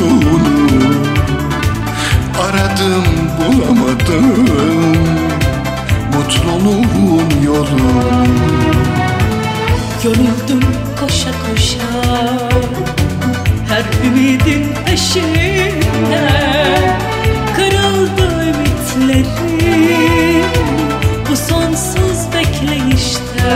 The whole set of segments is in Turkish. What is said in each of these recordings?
yolunu Aradım bulamadım. Mutluluğun yolunu Yoruldum koşa koşa. Her ümidin peşinde. Kırıldı ümitlerim. Bu sonsuz bekleyişte.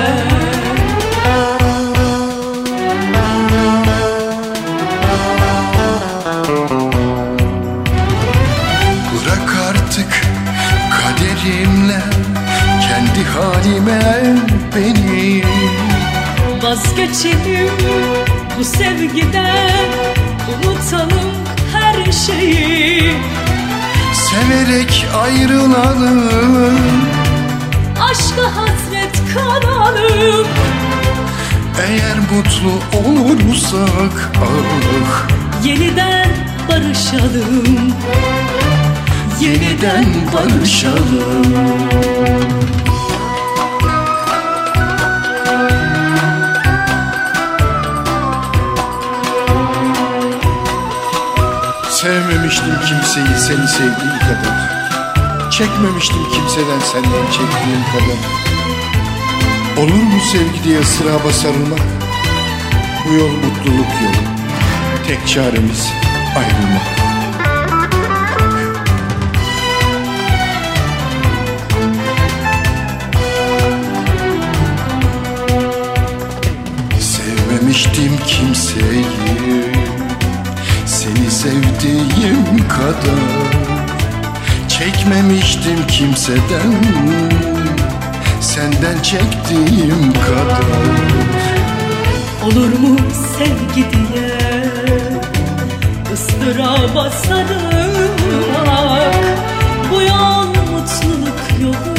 halime beni. Vazgeçelim bu sevgiden Unutalım her şeyi. Severek ayrılalım. Aşka hasret kalalım. Eğer mutlu olursak ah Yeniden barışalım. Yeniden barışalım. Sevmemiştim kimseyi seni sevdiğim kadar. Çekmemiştim kimseden senden çektiğim kadar. Olur mu sevgi diye ıstıraba sarılmak Bu yol mutluluk yolu. Tek çaremiz ayrılmak. Sevmemiştim kimseyi kadar Çekmemiştim kimseden. Senden çektiğim kadar Olur mu sevgi diye ıstıraba sarılmak Bu yol mutluluk yolu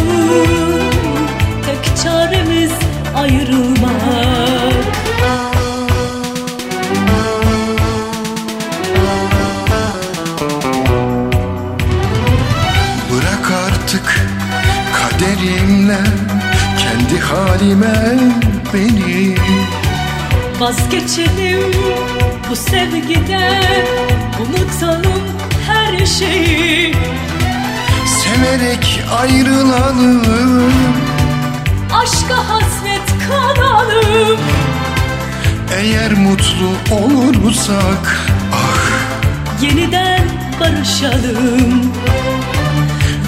Kendi halime beni. Vazgeçelim bu sevgiden Unutalım her şeyi. Severek ayrılalım. Aşka hasret kalalım. Eğer mutlu olursak ah. Yeniden barışalım.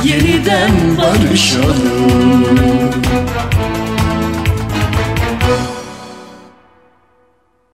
Yeniden barışalım